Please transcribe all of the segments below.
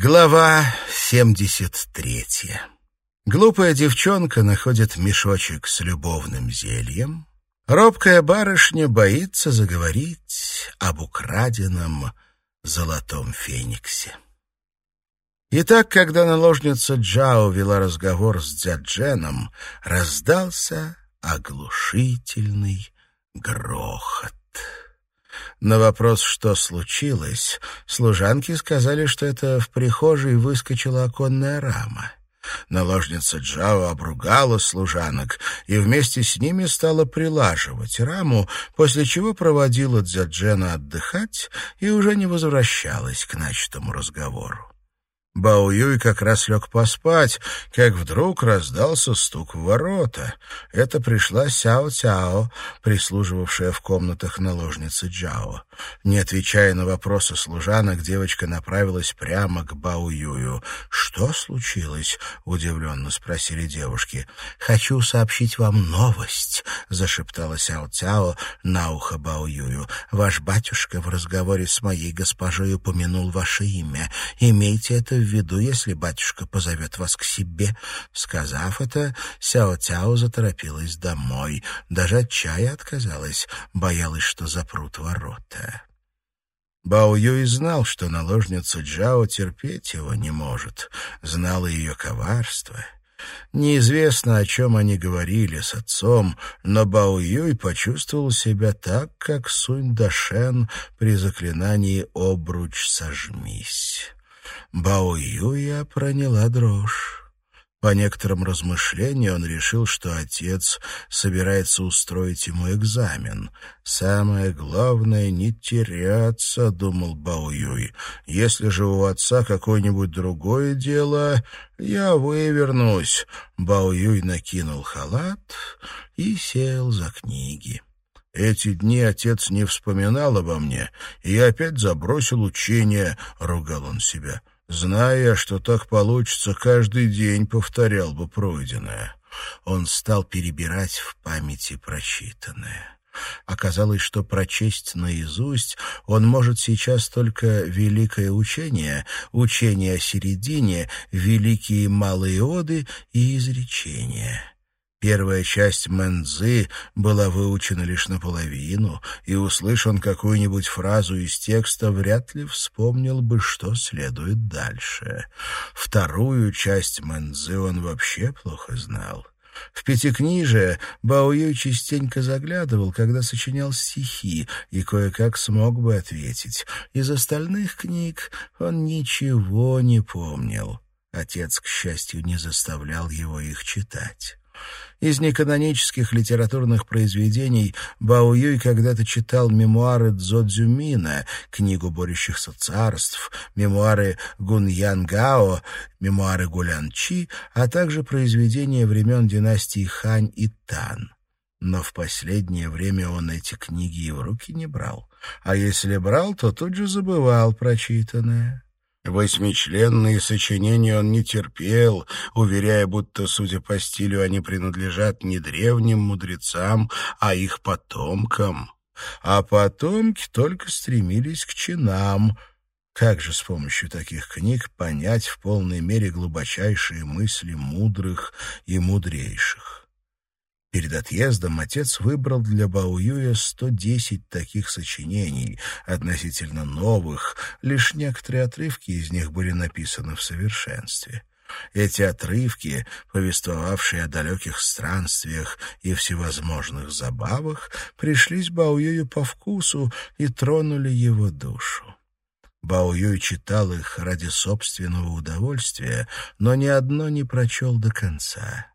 Глава 73 Глупая девчонка находит мешочек с любовным зельем. Робкая барышня боится заговорить об украденном золотом фениксе. Итак, когда наложница Джао вела разговор с Дзядженом, раздался оглушительный грохот. На вопрос, что случилось, служанки сказали, что это в прихожей выскочила оконная рама. Наложница Джао обругала служанок и вместе с ними стала прилаживать раму, после чего проводила Дзяджена отдыхать и уже не возвращалась к начатому разговору. Бао Юй как раз лег поспать, как вдруг раздался стук в ворота. Это пришла Сяо Цяо, прислуживавшая в комнатах наложницы Джао. Не отвечая на вопросы служанок, девочка направилась прямо к Бао Юю. «Что случилось?» — удивленно спросили девушки. «Хочу сообщить вам новость», — зашептала Сяо Цяо на ухо Бао Юю. «Ваш батюшка в разговоре с моей госпожой упомянул ваше имя. Имейте это в виду, если батюшка позовет вас к себе». Сказав это, Сяо Цяо заторопилась домой. Даже от чая отказалась, боялась, что запрут ворота. Бао Юй знал, что наложница Джао терпеть его не может, знал ее коварство. Неизвестно, о чем они говорили с отцом, но Бао Юй почувствовал себя так, как Сунь Дашен при заклинании «Обруч сожмись». Бао Юя проняла дрожь. По некоторым размышлениям он решил, что отец собирается устроить ему экзамен. «Самое главное — не теряться», — думал Бао Юй. «Если же у отца какое-нибудь другое дело, я вывернусь». Бао Юй накинул халат и сел за книги. Эти дни отец не вспоминал обо мне, и я опять забросил учение, — ругал он себя. Зная, что так получится, каждый день повторял бы пройденное. Он стал перебирать в памяти прочитанное. Оказалось, что прочесть наизусть он может сейчас только великое учение, учение о середине, великие малые оды и изречения. Первая часть Мэнзы была выучена лишь наполовину, и, услышан какую-нибудь фразу из текста, вряд ли вспомнил бы, что следует дальше. Вторую часть Мэнзы он вообще плохо знал. В пятикнижие Бао Юй частенько заглядывал, когда сочинял стихи, и кое-как смог бы ответить. Из остальных книг он ничего не помнил. Отец, к счастью, не заставлял его их читать. Из неканонических литературных произведений Бао Юй когда-то читал мемуары Цзо Цзюмина, книгу борющихся царств, мемуары Гуньян Гао, мемуары Гулян Чи, а также произведения времен династии Хань и Тан. Но в последнее время он эти книги и в руки не брал. А если брал, то тут же забывал прочитанное. Восьмичленные сочинения он не терпел, уверяя, будто, судя по стилю, они принадлежат не древним мудрецам, а их потомкам. А потомки только стремились к чинам. Как же с помощью таких книг понять в полной мере глубочайшие мысли мудрых и мудрейших? Перед отъездом отец выбрал для Баоюя 110 таких сочинений, относительно новых, лишь некоторые отрывки из них были написаны в совершенстве. Эти отрывки, повествовавшие о далеких странствиях и всевозможных забавах, пришлись Баоюю по вкусу и тронули его душу. Баоюй читал их ради собственного удовольствия, но ни одно не прочел до конца.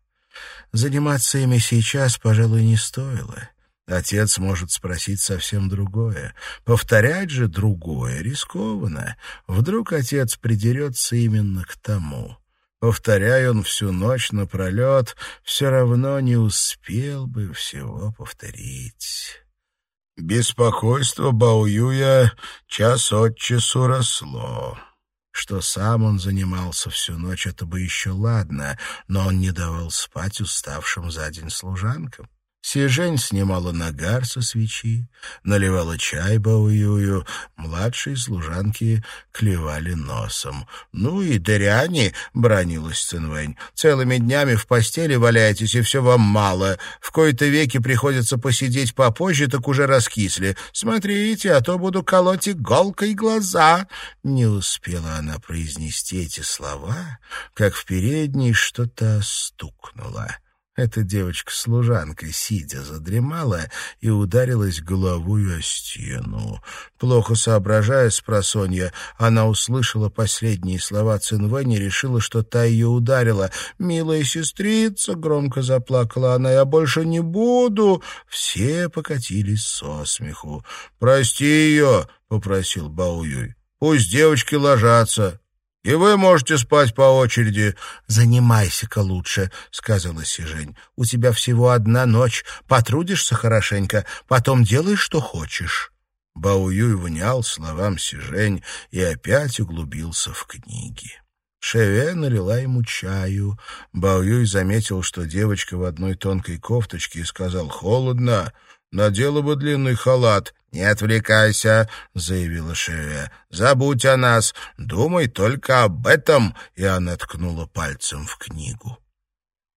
Заниматься ими сейчас, пожалуй, не стоило. Отец может спросить совсем другое. Повторять же другое рискованно. Вдруг отец придерется именно к тому. Повторяя он всю ночь напролет, все равно не успел бы всего повторить. Беспокойство Баоюя час от часу росло. Что сам он занимался всю ночь, это бы еще ладно, но он не давал спать уставшим за день служанкам. Сижень снимала нагар со свечи, наливала чай Баоюю, младшие служанки клевали носом. «Ну и дряни!» — бронилась Цинвэнь. «Целыми днями в постели валяетесь, и все вам мало. В кои-то веки приходится посидеть попозже, так уже раскисли. Смотрите, а то буду колоть иголкой глаза!» Не успела она произнести эти слова, как в передней что-то стукнуло. Эта девочка-служанка, сидя, задремала и ударилась головой о стену. Плохо соображая с просонья, она услышала последние слова Цинвэнь и решила, что та ее ударила. «Милая сестрица!» — громко заплакала она. «Я больше не буду!» Все покатились со смеху. «Прости ее!» — попросил Баоюй. «Пусть девочки ложатся!» И вы можете спать по очереди. Занимайся-ка лучше, сказала Сижень. У тебя всего одна ночь. Потрудишься хорошенько, потом делай, что хочешь. Баоюй внял словам Сижень и опять углубился в книги. Шеве налила ему чаю. Баоюй заметил, что девочка в одной тонкой кофточке и сказал «Холодно, надела бы длинный халат». «Не отвлекайся», — заявила Шеве. «Забудь о нас, думай только об этом», — и она ткнула пальцем в книгу.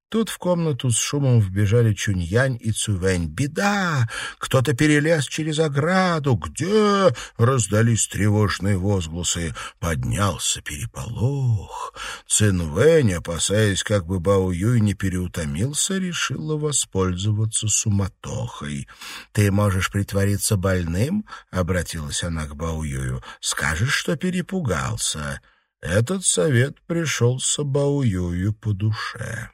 Тут в комнату с шумом вбежали Чуньянь и Цувэнь. «Беда! Кто-то перелез через ограду! Где?» — раздались тревожные возгласы. Поднялся переполох. Цинвэнь, опасаясь, как бы Бао Юй не переутомился, решила воспользоваться суматохой. «Ты можешь притвориться больным?» — обратилась она к Бао Юю. «Скажешь, что перепугался». Этот совет пришелся Бао Юю по душе.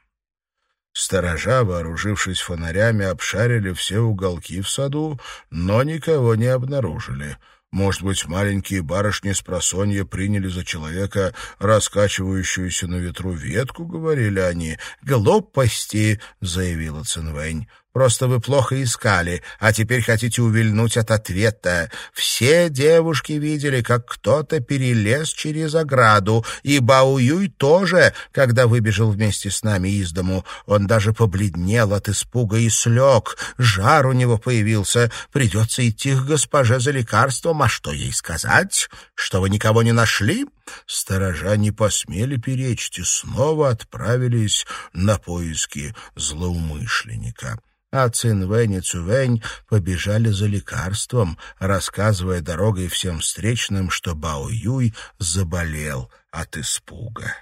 Сторожа, вооружившись фонарями, обшарили все уголки в саду, но никого не обнаружили. Может быть, маленькие барышни с просонья приняли за человека раскачивающуюся на ветру ветку, говорили они. «Глупости!» — заявила Цинвэнь. Просто вы плохо искали, а теперь хотите увильнуть от ответа. Все девушки видели, как кто-то перелез через ограду, и Бауюй тоже, когда выбежал вместе с нами из дому. Он даже побледнел от испуга и слег. Жар у него появился. Придется идти к госпоже за лекарством. А что ей сказать? Что вы никого не нашли?» Сторожа не посмели перечить и снова отправились на поиски злоумышленника а Цинвэнь и Цувэнь побежали за лекарством, рассказывая дорогой всем встречным, что Бао Юй заболел от испуга.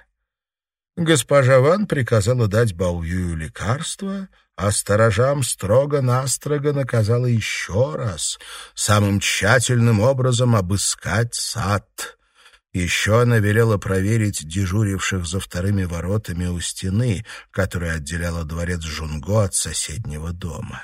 Госпожа Ван приказала дать Бао Юю лекарство, а сторожам строго-настрого наказала еще раз самым тщательным образом обыскать сад. Еще она велела проверить дежуривших за вторыми воротами у стены, которая отделяла дворец Жунго от соседнего дома.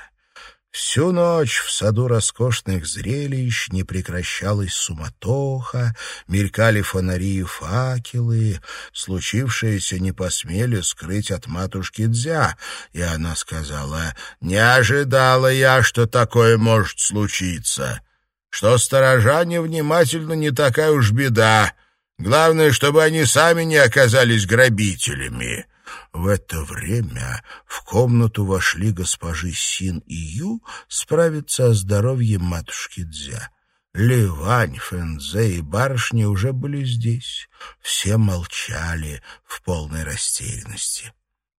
Всю ночь в саду роскошных зрелищ не прекращалась суматоха, мелькали фонари и факелы. Случившееся не посмели скрыть от матушки Дзя, и она сказала, «Не ожидала я, что такое может случиться» что сторожа невнимательно не такая уж беда. Главное, чтобы они сами не оказались грабителями». В это время в комнату вошли госпожи Син и Ю справиться о здоровье матушки Дзя. Ливань, Фэнзе и барышни уже были здесь. Все молчали в полной растерянности.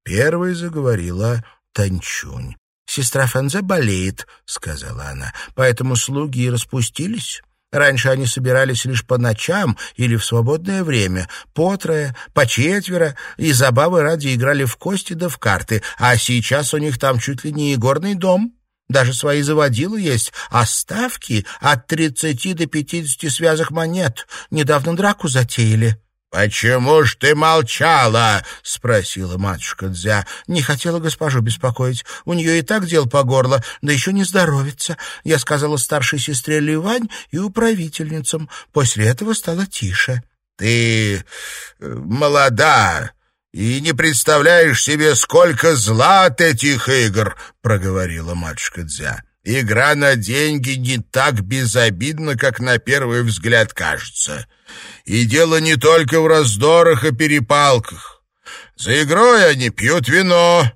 Первой заговорила Танчунь. «Сестра Фэнзе болеет», — сказала она, — «поэтому слуги и распустились». Раньше они собирались лишь по ночам или в свободное время, по трое, по четверо, и забавы ради играли в кости да в карты, а сейчас у них там чуть ли не игорный дом. Даже свои заводилы есть, а ставки от тридцати до пятидесяти связок монет. Недавно драку затеяли. «Почему ж ты молчала?» — спросила матушка Дзя. «Не хотела госпожу беспокоить. У нее и так дел по горло, да еще не здоровится. Я сказала старшей сестре Ливань и управительницам. После этого стало тише». «Ты э, молода и не представляешь себе, сколько зла от этих игр!» — проговорила матушка Дзя. «Игра на деньги не так безобидна, как на первый взгляд кажется». И дело не только в раздорах и перепалках. За игрой они пьют вино,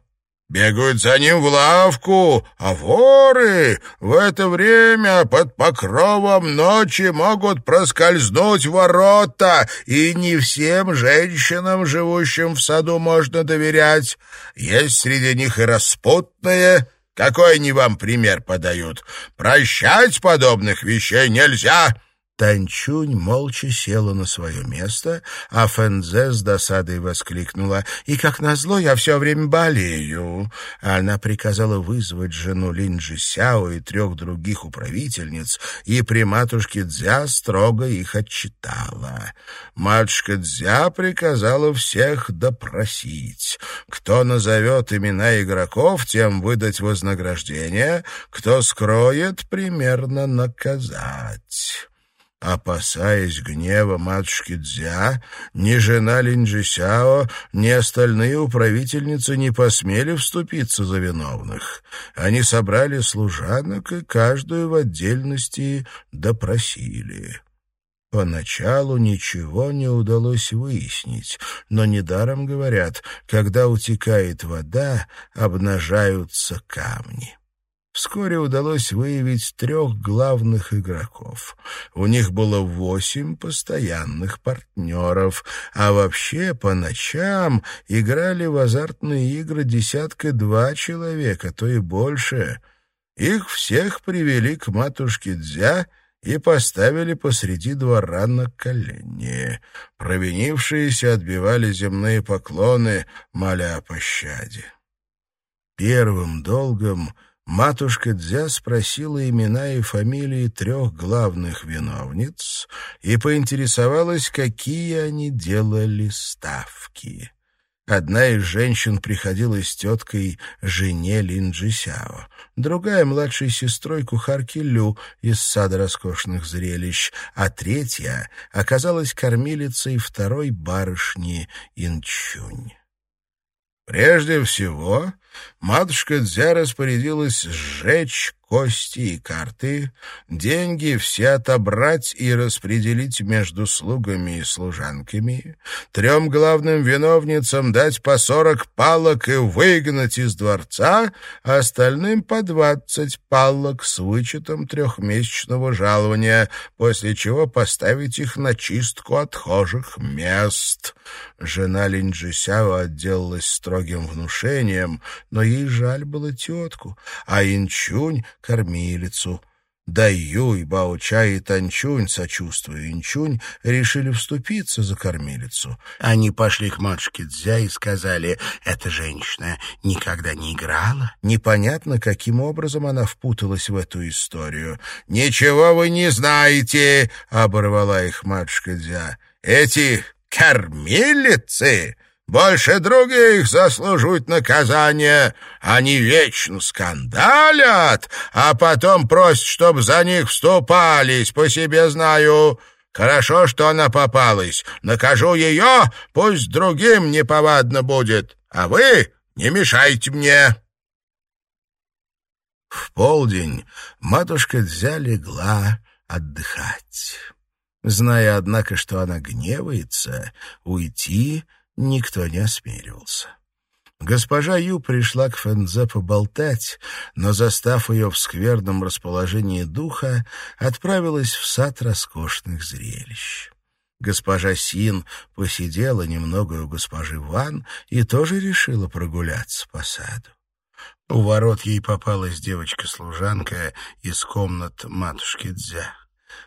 бегают за ним в лавку, а воры в это время под покровом ночи могут проскользнуть ворота, и не всем женщинам, живущим в саду, можно доверять. Есть среди них и распутные, какой они вам пример подают? Прощать подобных вещей нельзя!» Танчунь молча села на свое место, а Фэнзе с досадой воскликнула. «И, как назло, я все время болею!» Она приказала вызвать жену Линджи Сяо и трех других управительниц, и при матушке Дзя строго их отчитала. Матушка Дзя приказала всех допросить. Кто назовет имена игроков, тем выдать вознаграждение, кто скроет, примерно наказать. Опасаясь гнева матушки Дзя, ни жена Линджисяо, ни остальные управительницы не посмели вступиться за виновных. Они собрали служанок и каждую в отдельности допросили. Поначалу ничего не удалось выяснить, но недаром говорят, когда утекает вода, обнажаются камни. Вскоре удалось выявить трех главных игроков. У них было восемь постоянных партнеров, а вообще по ночам играли в азартные игры десятка-два человека, то и больше. Их всех привели к матушке Дзя и поставили посреди двора на колени. Провинившиеся отбивали земные поклоны, моля о пощаде. Первым долгом — матушка Дзя спросила имена и фамилии трех главных виновниц и поинтересовалась, какие они делали ставки. Одна из женщин приходилась теткой жене Лин Джисяо, другая — младшей сестрой кухарки Лю из сада роскошных зрелищ, а третья оказалась кормилицей второй барышни Инчунь. Прежде всего, матушка Дзя распорядилась сжечь кости и карты, деньги все отобрать и распределить между слугами и служанками, трем главным виновницам дать по сорок палок и выгнать из дворца, а остальным по двадцать палок с вычетом трехмесячного жалования, после чего поставить их на чистку отхожих мест. Жена Линджисяо отделалась строгим внушением, но ей жаль было тетку, а Инчунь — кормилицу. Даюй, Бауча и Танчунь, сочувствуя Инчунь, решили вступиться за кормилицу. Они пошли к матушке Дзя и сказали, эта женщина никогда не играла. Непонятно, каким образом она впуталась в эту историю. «Ничего вы не знаете!» — оборвала их матушка Дзя. «Эти кормилицы больше других заслуживают наказания. Они вечно скандалят, а потом просят, чтобы за них вступались, по себе знаю. Хорошо, что она попалась. Накажу ее, пусть другим неповадно будет. А вы не мешайте мне». В полдень матушка Дзя легла отдыхать. Зная, однако, что она гневается, уйти никто не осмеливался. Госпожа Ю пришла к Фэнзе поболтать, но, застав ее в скверном расположении духа, отправилась в сад роскошных зрелищ. Госпожа Син посидела немного у госпожи Ван и тоже решила прогуляться по саду. У ворот ей попалась девочка-служанка из комнат матушки Дзя.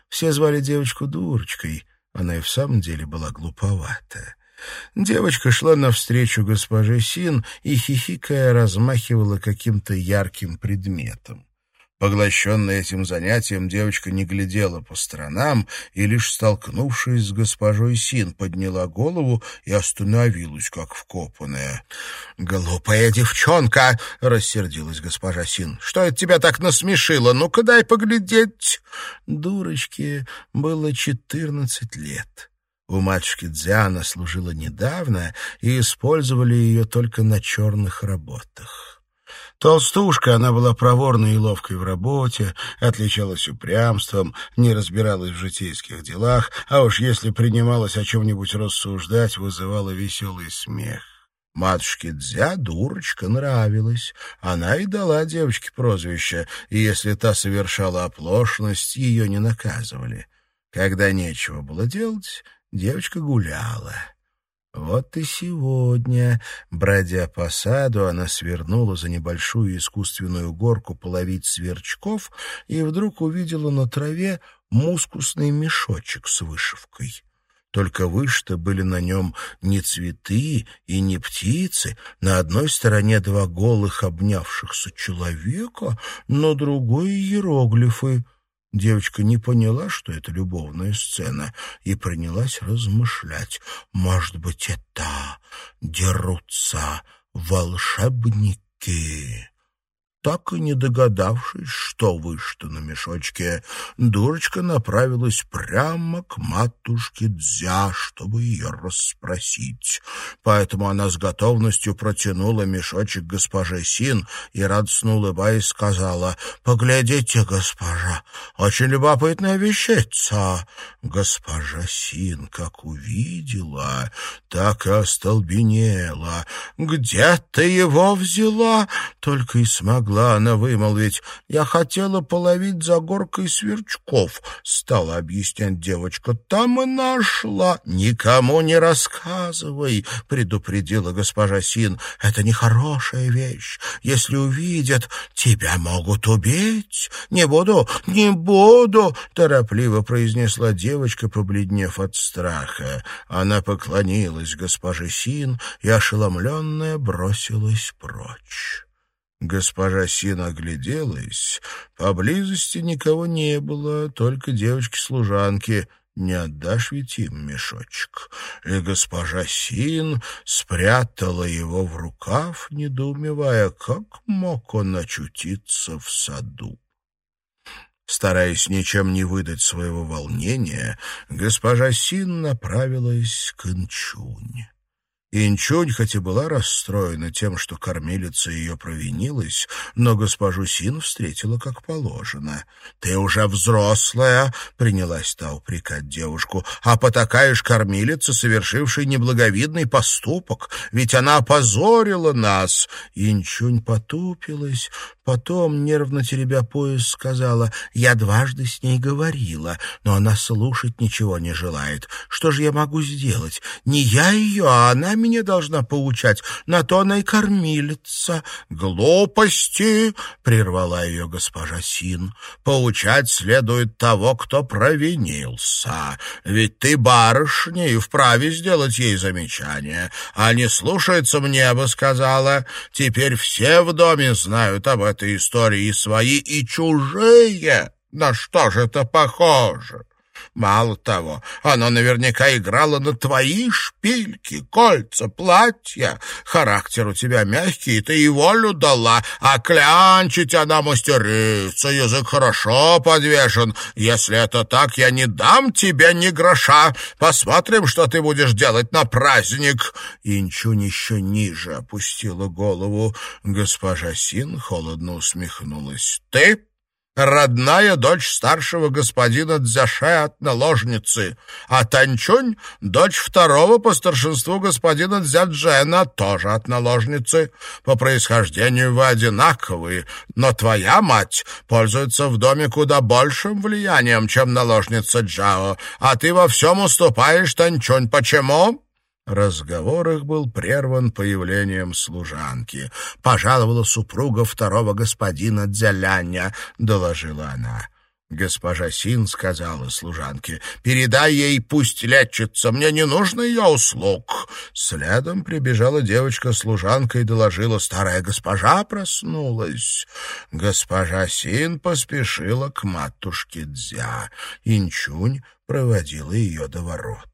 Все звали девочку дурочкой, она и в самом деле была глуповата. Девочка шла навстречу госпоже Син и, хихикая, размахивала каким-то ярким предметом. Поглощенная этим занятием, девочка не глядела по сторонам и, лишь столкнувшись с госпожой Син, подняла голову и остановилась, как вкопанная. «Глупая девчонка!» — рассердилась госпожа Син. «Что это тебя так насмешило? Ну-ка дай поглядеть!» Дурочке было четырнадцать лет. У матушки Дзяна служила недавно, и использовали ее только на черных работах. Толстушка, она была проворной и ловкой в работе, отличалась упрямством, не разбиралась в житейских делах, а уж если принималась о чем-нибудь рассуждать, вызывала веселый смех. Матушке Дзя дурочка нравилась. Она и дала девочке прозвище, и если та совершала оплошность, ее не наказывали. Когда нечего было делать, девочка гуляла. Вот и сегодня, бродя по саду, она свернула за небольшую искусственную горку половить сверчков и вдруг увидела на траве мускусный мешочек с вышивкой. Только выше-то были на нем не цветы и не птицы, на одной стороне два голых обнявшихся человека, на другой — иероглифы. Девочка не поняла, что это любовная сцена, и принялась размышлять. Может быть, это дерутся волшебники? Так и не догадавшись, что вышито на мешочке, дурочка направилась прямо к матушке Дзя, чтобы ее расспросить. Поэтому она с готовностью протянула мешочек госпоже Син и, радостно улыбаясь, сказала, «Поглядите, госпожа, очень любопытная вещица». Госпожа Син, как увидела, так и остолбенела. «Где ты его взяла?» Только и смогла могла она вымолвить. «Я хотела половить за горкой сверчков», — стала объяснять девочка. «Там и нашла». «Никому не рассказывай», — предупредила госпожа Син. «Это нехорошая вещь. Если увидят, тебя могут убить». «Не буду, не буду», — торопливо произнесла девочка, побледнев от страха. Она поклонилась госпоже Син и, ошеломленная, бросилась прочь. Госпожа Син огляделась. Поблизости никого не было, только девочки-служанки. Не отдашь ведь им мешочек. И госпожа Син спрятала его в рукав, недоумевая, как мог он очутиться в саду. Стараясь ничем не выдать своего волнения, госпожа Син направилась к Инчунь. Инчунь хоть и была расстроена тем, что кормилица ее провинилась, но госпожу Син встретила как положено. «Ты уже взрослая», — принялась та упрекать девушку, «а потакаешь кормилица, совершившей неблаговидный поступок, ведь она опозорила нас». Инчунь потупилась, потом, нервно теребя пояс, сказала, «Я дважды с ней говорила, но она слушать ничего не желает. Что же я могу сделать? Не я ее, а она меня должна поучать, на то она и кормилица. Глупости, прервала ее госпожа Син. Поучать следует того, кто провинился. Ведь ты барышня и вправе сделать ей замечание. А не слушается мне, бы сказала. Теперь все в доме знают об этой истории свои, и чужие. На что же это похоже? Мало того, она наверняка играла на твои шпильки, кольца, платья. Характер у тебя мягкий, ты и волю дала, а клянчить она мастерица, язык хорошо подвешен. Если это так, я не дам тебе ни гроша. Посмотрим, что ты будешь делать на праздник. Инчунь еще ниже опустила голову. Госпожа Син холодно усмехнулась. Ты родная дочь старшего господина Дзяше от наложницы, а Танчунь — дочь второго по старшинству господина Дзяджена, тоже от наложницы. По происхождению вы одинаковые, но твоя мать пользуется в доме куда большим влиянием, чем наложница Джао, а ты во всем уступаешь Танчунь. Почему?» Разговор их был прерван появлением служанки. «Пожаловала супруга второго господина Дзяляня», — доложила она. Госпожа Син сказала служанке, «Передай ей, пусть лечится, мне не нужно ее услуг». Следом прибежала девочка-служанка и доложила, старая госпожа проснулась. Госпожа Син поспешила к матушке Дзя. Инчунь проводила ее до ворот.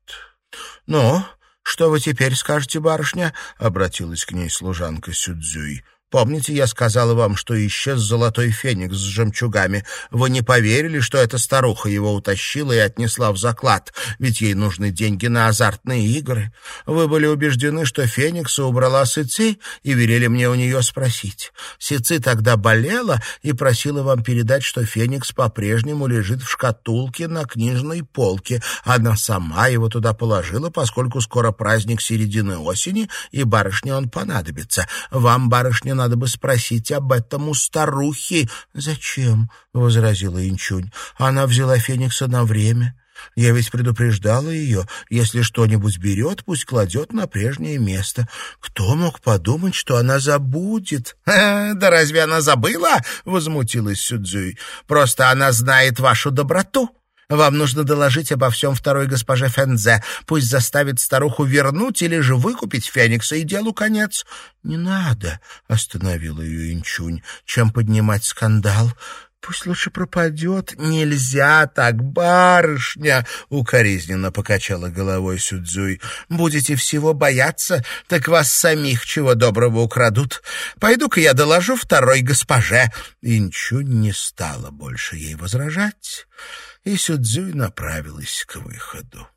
«Ну, «Что вы теперь скажете, барышня?» — обратилась к ней служанка Сюдзюй. Помните, я сказала вам, что исчез золотой феникс с жемчугами? Вы не поверили, что эта старуха его утащила и отнесла в заклад, ведь ей нужны деньги на азартные игры. Вы были убеждены, что феникса убрала Сыци, и велели мне у нее спросить. Сыци тогда болела и просила вам передать, что феникс по-прежнему лежит в шкатулке на книжной полке. Она сама его туда положила, поскольку скоро праздник середины осени, и барышне он понадобится. Вам, барышня, надо бы спросить об этом у старухи. «Зачем?» — возразила Инчунь. «Она взяла феникса на время». Я ведь предупреждала ее, если что-нибудь берет, пусть кладет на прежнее место. Кто мог подумать, что она забудет? — Да разве она забыла? — возмутилась Сюдзюй. — Просто она знает вашу доброту. Вам нужно доложить обо всем второй госпоже Фензе. Пусть заставит старуху вернуть или же выкупить Феникса, и делу конец. — Не надо, — остановила ее Инчунь, — чем поднимать скандал. Пусть лучше пропадет. Нельзя так, барышня, укоризненно покачала головой Сюдзуй. Будете всего бояться, так вас самих чего доброго украдут. Пойду-ка я доложу второй госпоже. Инчунь не стала больше ей возражать, и Сюдзуй направилась к выходу.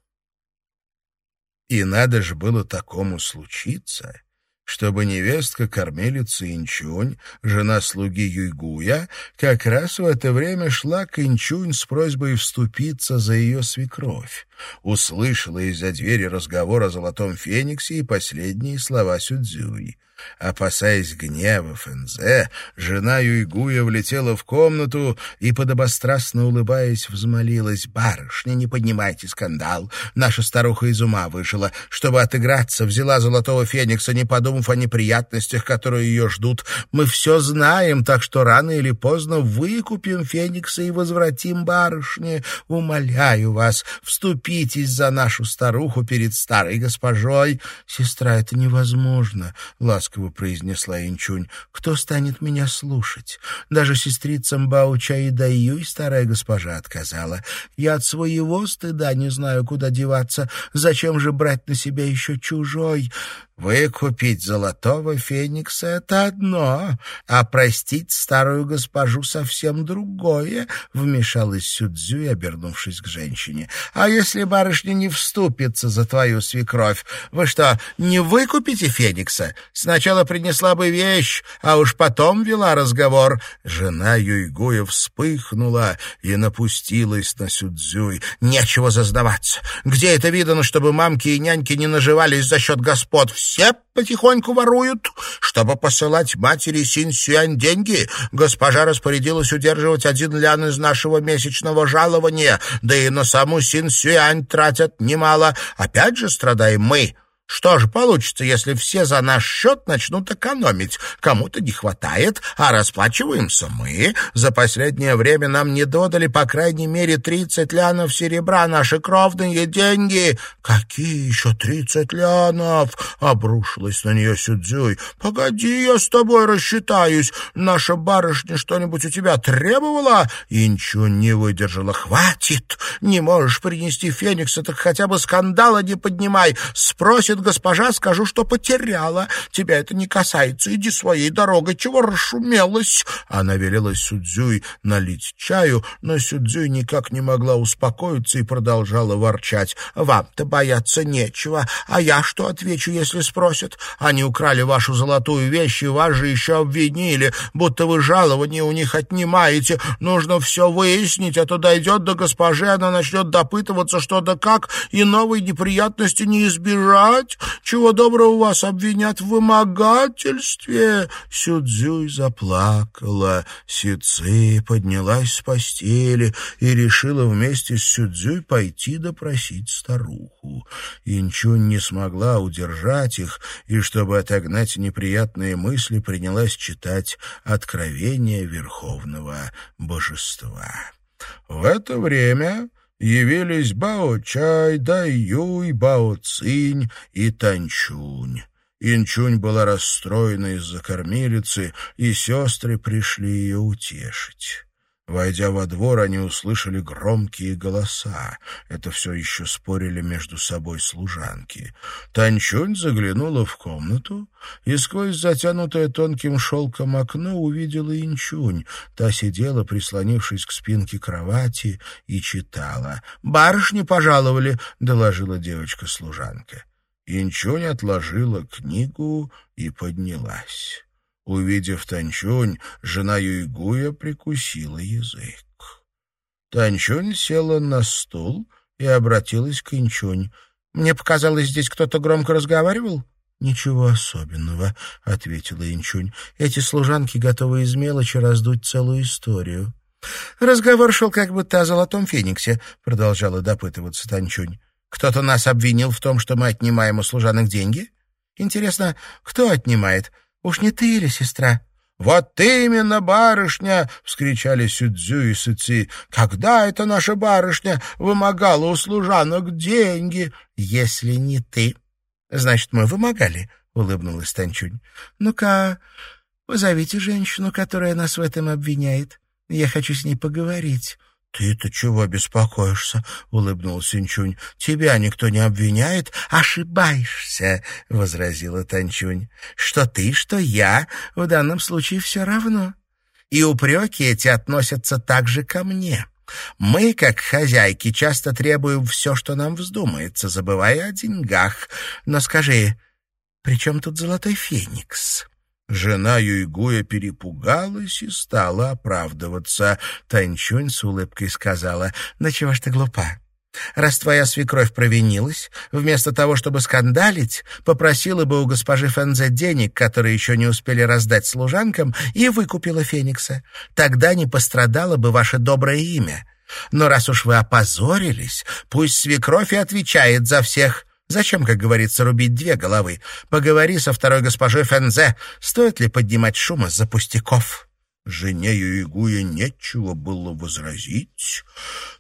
И надо же было такому случиться, чтобы невестка-кормилица Инчунь, жена слуги Юйгуя, как раз в это время шла к Инчунь с просьбой вступиться за ее свекровь. Услышала из-за двери разговор о золотом фениксе и последние слова Сюдзюй. Опасаясь гнева Фэнзе, жена Юйгуя влетела в комнату и, подобострастно улыбаясь, взмолилась. «Барышня, не поднимайте скандал. Наша старуха из ума вышла. Чтобы отыграться, взяла золотого феникса, не подумав о неприятностях, которые ее ждут. Мы все знаем, так что рано или поздно выкупим феникса и возвратим барышне. Умоляю вас, вступитесь за нашу старуху перед старой госпожой. Сестра, это невозможно. Ласково ласково произнесла Инчунь. «Кто станет меня слушать? Даже сестрицам Бауча и Даюй старая госпожа отказала. Я от своего стыда не знаю, куда деваться. Зачем же брать на себя еще чужой? Выкупить золотого феникса — это одно, а простить старую госпожу совсем другое, — вмешалась Сюдзюй, обернувшись к женщине. — А если барышня не вступится за твою свекровь, вы что, не выкупите феникса? Сначала принесла бы вещь, а уж потом вела разговор. Жена Юйгуя вспыхнула и напустилась на Сюдзюй. — Нечего зазнаваться. Где это видано, чтобы мамки и няньки не наживались за счет господ? Все потихоньку воруют, чтобы посылать матери Синь-Сюань деньги. Госпожа распорядилась удерживать один лян из нашего месячного жалования, да и на саму Синь-Сюань тратят немало. Опять же страдаем мы». Что же получится, если все за наш счет начнут экономить? Кому-то не хватает, а расплачиваемся мы. За последнее время нам не додали по крайней мере тридцать лянов серебра, наши кровные деньги. Какие еще тридцать лянов? Обрушилась на нее Сюдзюй. Погоди, я с тобой рассчитаюсь. Наша барышня что-нибудь у тебя требовала? Инчу не выдержала. Хватит! Не можешь принести феникса, так хотя бы скандала не поднимай. Спросит будет госпожа, скажу, что потеряла. Тебя это не касается. Иди своей дорогой. Чего расшумелась?» Она велела Сюдзюй налить чаю, но Сюдзюй никак не могла успокоиться и продолжала ворчать. «Вам-то бояться нечего. А я что отвечу, если спросят? Они украли вашу золотую вещь, и вас же еще обвинили, будто вы жалование у них отнимаете. Нужно все выяснить, а то дойдет до госпожи, она начнет допытываться, что да как, и новой неприятности не избежать сказать, чего доброго вас обвинят в вымогательстве. Сюдзюй заплакала. Сици поднялась с постели и решила вместе с Сюдзюй пойти допросить старуху. Инчунь не смогла удержать их, и, чтобы отогнать неприятные мысли, принялась читать «Откровение Верховного Божества». В это время явились Бао-Чай, Дай-Юй, Бао-Цинь и Танчунь. Инчунь была расстроена из-за кормилицы, и сестры пришли ее утешить. Войдя во двор, они услышали громкие голоса. Это все еще спорили между собой служанки. Танчунь заглянула в комнату и сквозь затянутое тонким шелком окно увидела Инчунь. Та сидела, прислонившись к спинке кровати, и читала. «Барышни пожаловали», — доложила девочка-служанка. Инчунь отложила книгу и поднялась. Увидев Танчунь, жена Юйгуя прикусила язык. Танчунь села на стул и обратилась к Инчунь. «Мне показалось, здесь кто-то громко разговаривал?» «Ничего особенного», — ответила Инчунь. «Эти служанки готовы из мелочи раздуть целую историю». «Разговор шел как будто о золотом фениксе», — продолжала допытываться Танчунь. «Кто-то нас обвинил в том, что мы отнимаем у служанок деньги? Интересно, кто отнимает? Уж не ты или сестра?» «Вот именно, барышня!» — вскричали Сюдзю и Сыци. «Когда это наша барышня вымогала у служанок деньги?» «Если не ты, значит, мы вымогали», — улыбнулась Танчунь. «Ну-ка, позовите женщину, которая нас в этом обвиняет. Я хочу с ней поговорить». «Ты-то чего беспокоишься?» — улыбнулся Инчунь. «Тебя никто не обвиняет?» «Ошибаешься», — возразила Танчунь. «Что ты, что я, в данном случае все равно. И упреки эти относятся также ко мне». Мы, как хозяйки, часто требуем все, что нам вздумается, забывая о деньгах. Но скажи, при чем тут золотой феникс? Жена Юйгуя перепугалась и стала оправдываться. Танчунь с улыбкой сказала, «Ну чего ж ты глупа? Раз твоя свекровь провинилась, вместо того, чтобы скандалить, попросила бы у госпожи Фэнзе денег, которые еще не успели раздать служанкам, и выкупила Феникса. Тогда не пострадало бы ваше доброе имя. Но раз уж вы опозорились, пусть свекровь и отвечает за всех. Зачем, как говорится, рубить две головы? Поговори со второй госпожой Фензе, стоит ли поднимать шум из-за пустяков». Жене Юигуя нечего было возразить,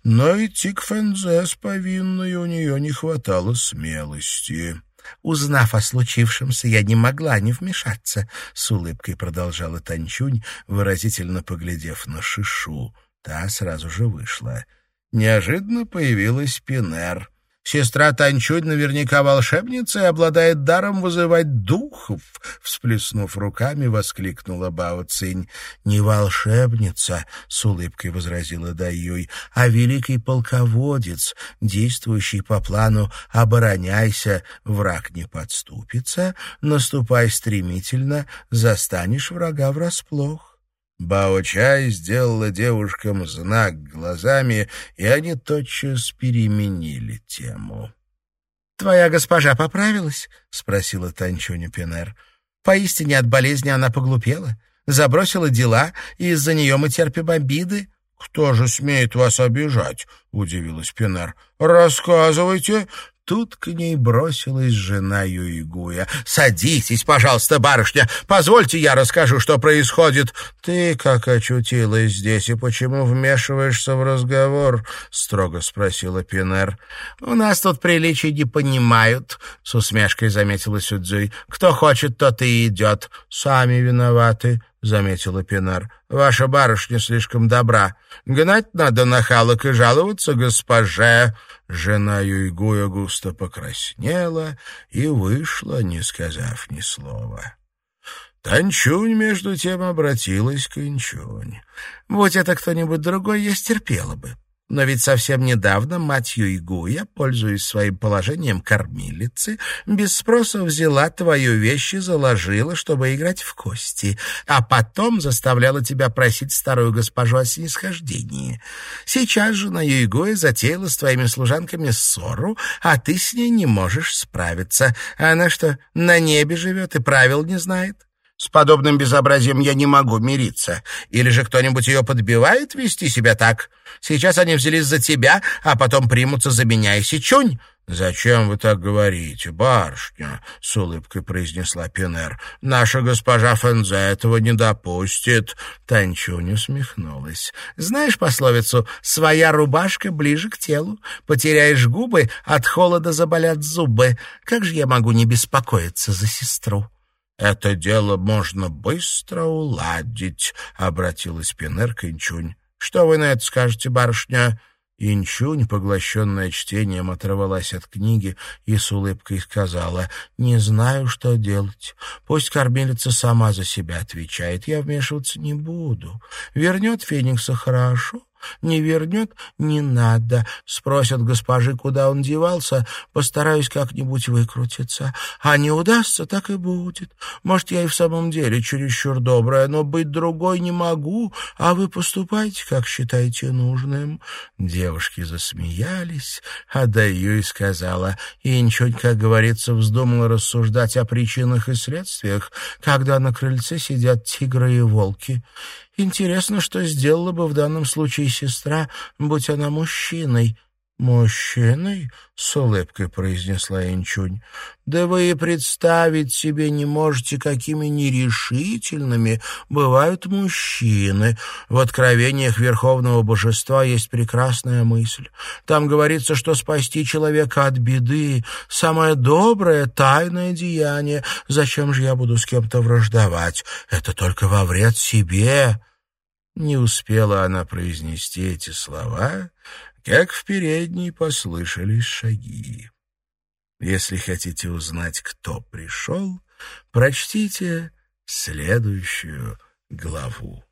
но идти к Фензе с повинной у нее не хватало смелости. «Узнав о случившемся, я не могла не вмешаться», — с улыбкой продолжала Танчунь, выразительно поглядев на Шишу. Та сразу же вышла. Неожиданно появилась Пинер — Сестра Танчунь наверняка волшебница и обладает даром вызывать духов, — всплеснув руками, воскликнула Бао Цинь. — Не волшебница, — с улыбкой возразила Даюй, — а великий полководец, действующий по плану «обороняйся, враг не подступится, наступай стремительно, застанешь врага врасплох». Бао-чай сделала девушкам знак глазами, и они тотчас переменили тему. — Твоя госпожа поправилась? — спросила Танчуня Пинер. — Поистине от болезни она поглупела, забросила дела, и из-за нее мы терпим обиды. — Кто же смеет вас обижать? — удивилась Пинер. — Рассказывайте. Тут к ней бросилась жена Юигуя. «Садитесь, пожалуйста, барышня. Позвольте, я расскажу, что происходит». «Ты как очутилась здесь и почему вмешиваешься в разговор?» — строго спросила Пинер. «У нас тут приличий не понимают», — с усмешкой заметила Сюдзуй. «Кто хочет, тот и идет. Сами виноваты», — заметила Пинар. «Ваша барышня слишком добра. Гнать надо нахалок и жаловаться госпоже». Жена Юйгуя густо покраснела и вышла, не сказав ни слова. Танчунь, между тем, обратилась к Инчунь. «Будь это кто-нибудь другой, я стерпела бы. Но ведь совсем недавно мать Юйгуя, пользуясь своим положением кормилицы, без спроса взяла твою вещь и заложила, чтобы играть в кости, а потом заставляла тебя просить старую госпожу о снисхождении. Сейчас же на Юйгуя затеяла с твоими служанками ссору, а ты с ней не можешь справиться. Она что, на небе живет и правил не знает? С подобным безобразием я не могу мириться. Или же кто-нибудь ее подбивает вести себя так? Сейчас они взялись за тебя, а потом примутся за меня и Сичунь. «Зачем вы так говорите, барышня?» — с улыбкой произнесла Пинер. «Наша госпожа Фензе этого не допустит». Танчунь усмехнулась. «Знаешь пословицу «своя рубашка ближе к телу». Потеряешь губы, от холода заболят зубы. Как же я могу не беспокоиться за сестру?» «Это дело можно быстро уладить», — обратилась Пинер к Инчунь. Что вы на это скажете, барышня?» Инчунь, поглощенная чтением, оторвалась от книги и с улыбкой сказала, «Не знаю, что делать. Пусть кормилица сама за себя отвечает. Я вмешиваться не буду. Вернет Феникса хорошо, не вернет — не надо. Спросят госпожи, куда он девался, постараюсь как-нибудь выкрутиться. А не удастся, так и будет. Может, я и в самом деле чересчур добрая, но быть другой не могу, а вы поступайте, как считаете нужным». Девушки засмеялись, а Даюй сказала, «Инчунь, как говорится, вздумала рассуждать о причинах и следствиях, когда на крыльце сидят тигры и волки». Интересно, что сделала бы в данном случае сестра, будь она мужчиной. «Мужчиной?» — с улыбкой произнесла Инчунь. «Да вы и представить себе не можете, какими нерешительными бывают мужчины. В откровениях Верховного Божества есть прекрасная мысль. Там говорится, что спасти человека от беды — самое доброе, тайное деяние. Зачем же я буду с кем-то враждовать? Это только во вред себе». Не успела она произнести эти слова, как в передней послышались шаги. Если хотите узнать, кто пришел, прочтите следующую главу.